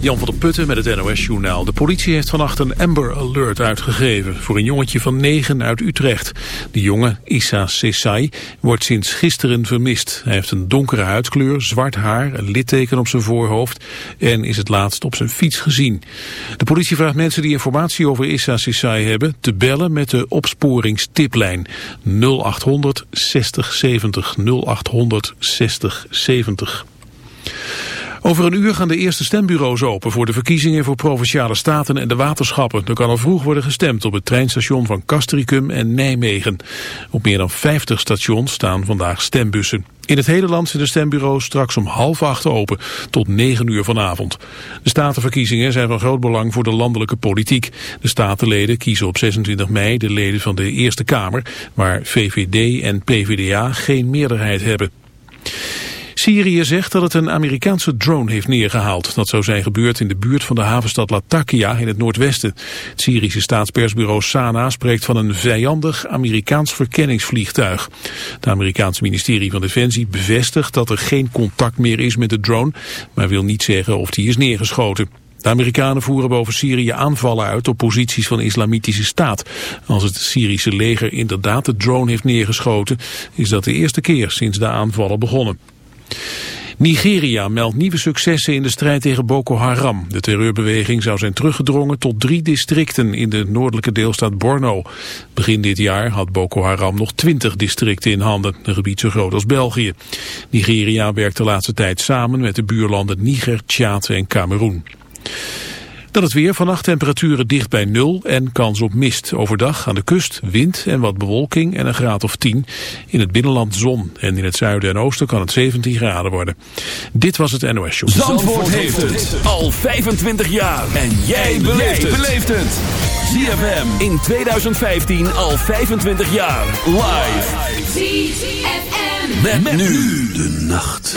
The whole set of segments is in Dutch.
Jan van der Putten met het NOS-journaal. De politie heeft vannacht een Amber Alert uitgegeven voor een jongetje van 9 uit Utrecht. De jongen, Issa Sesai, wordt sinds gisteren vermist. Hij heeft een donkere huidkleur, zwart haar, een litteken op zijn voorhoofd en is het laatst op zijn fiets gezien. De politie vraagt mensen die informatie over Issa Sesai hebben te bellen met de opsporingstiplijn 0800 60 70 0800 60 70. Over een uur gaan de eerste stembureaus open voor de verkiezingen voor Provinciale Staten en de waterschappen. Er kan al vroeg worden gestemd op het treinstation van Castricum en Nijmegen. Op meer dan 50 stations staan vandaag stembussen. In het hele land zijn de stembureaus straks om half acht open tot negen uur vanavond. De statenverkiezingen zijn van groot belang voor de landelijke politiek. De statenleden kiezen op 26 mei de leden van de Eerste Kamer, waar VVD en PVDA geen meerderheid hebben. Syrië zegt dat het een Amerikaanse drone heeft neergehaald. Dat zou zijn gebeurd in de buurt van de havenstad Latakia in het noordwesten. Het Syrische staatspersbureau Sana spreekt van een vijandig Amerikaans verkenningsvliegtuig. Het Amerikaanse ministerie van Defensie bevestigt dat er geen contact meer is met de drone, maar wil niet zeggen of die is neergeschoten. De Amerikanen voeren boven Syrië aanvallen uit op posities van islamitische staat. Als het Syrische leger inderdaad de drone heeft neergeschoten, is dat de eerste keer sinds de aanvallen begonnen. Nigeria meldt nieuwe successen in de strijd tegen Boko Haram. De terreurbeweging zou zijn teruggedrongen tot drie districten in de noordelijke deelstaat Borno. Begin dit jaar had Boko Haram nog twintig districten in handen, een gebied zo groot als België. Nigeria werkt de laatste tijd samen met de buurlanden Niger, Tjaad en Cameroen. Dan het weer. Vannacht temperaturen dicht bij nul en kans op mist. Overdag aan de kust wind en wat bewolking en een graad of 10. In het binnenland zon en in het zuiden en oosten kan het 17 graden worden. Dit was het NOS Show. Zandvoort, Zandvoort heeft het al 25 jaar. En jij beleeft het. ZFM in 2015 al 25 jaar. Live. ZFM. met nu de nacht.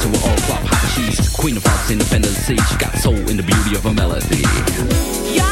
To an all flop hot. She's queen of hearts, independent. She got soul in the beauty of a melody.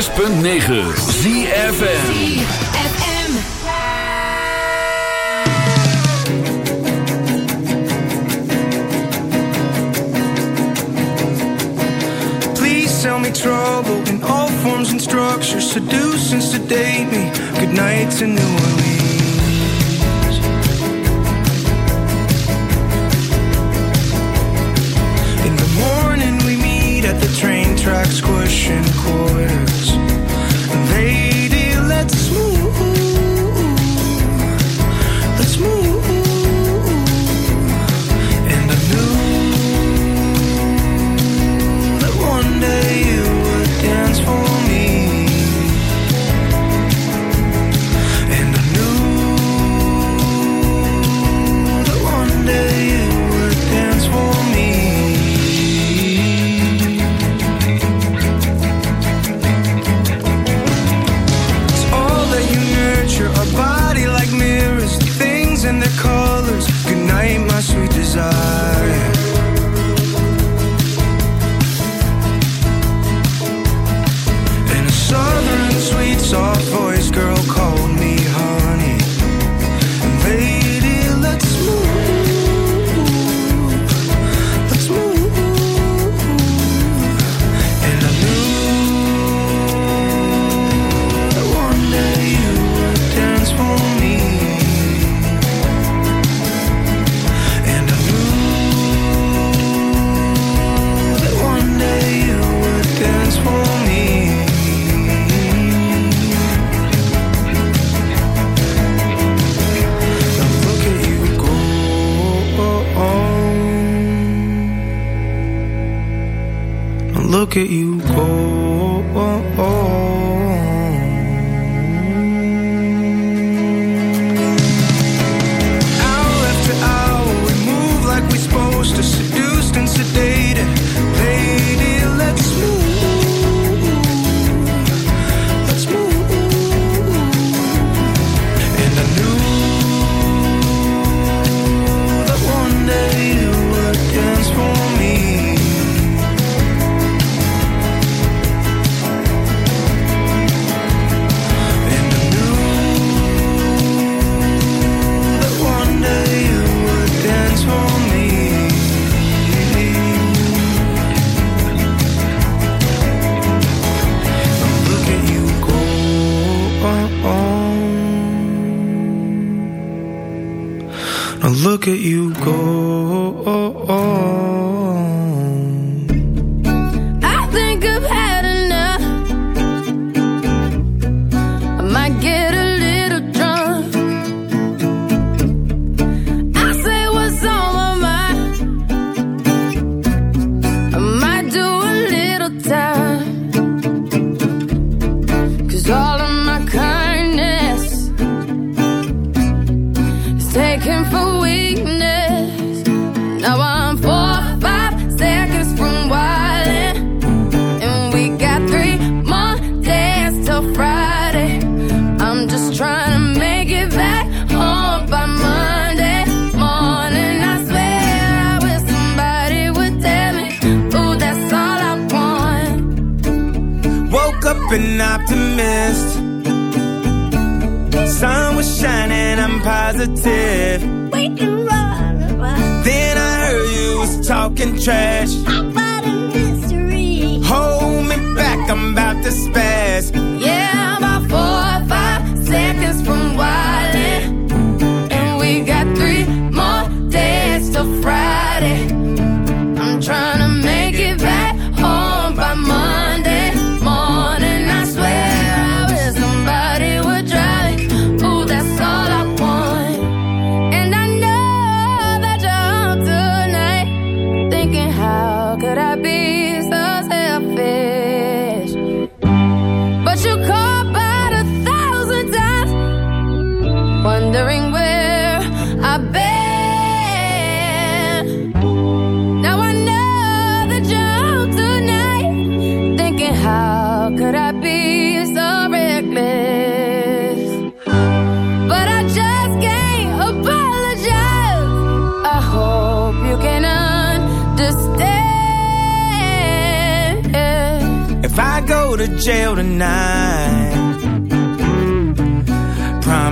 106.9 ZFM.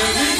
Living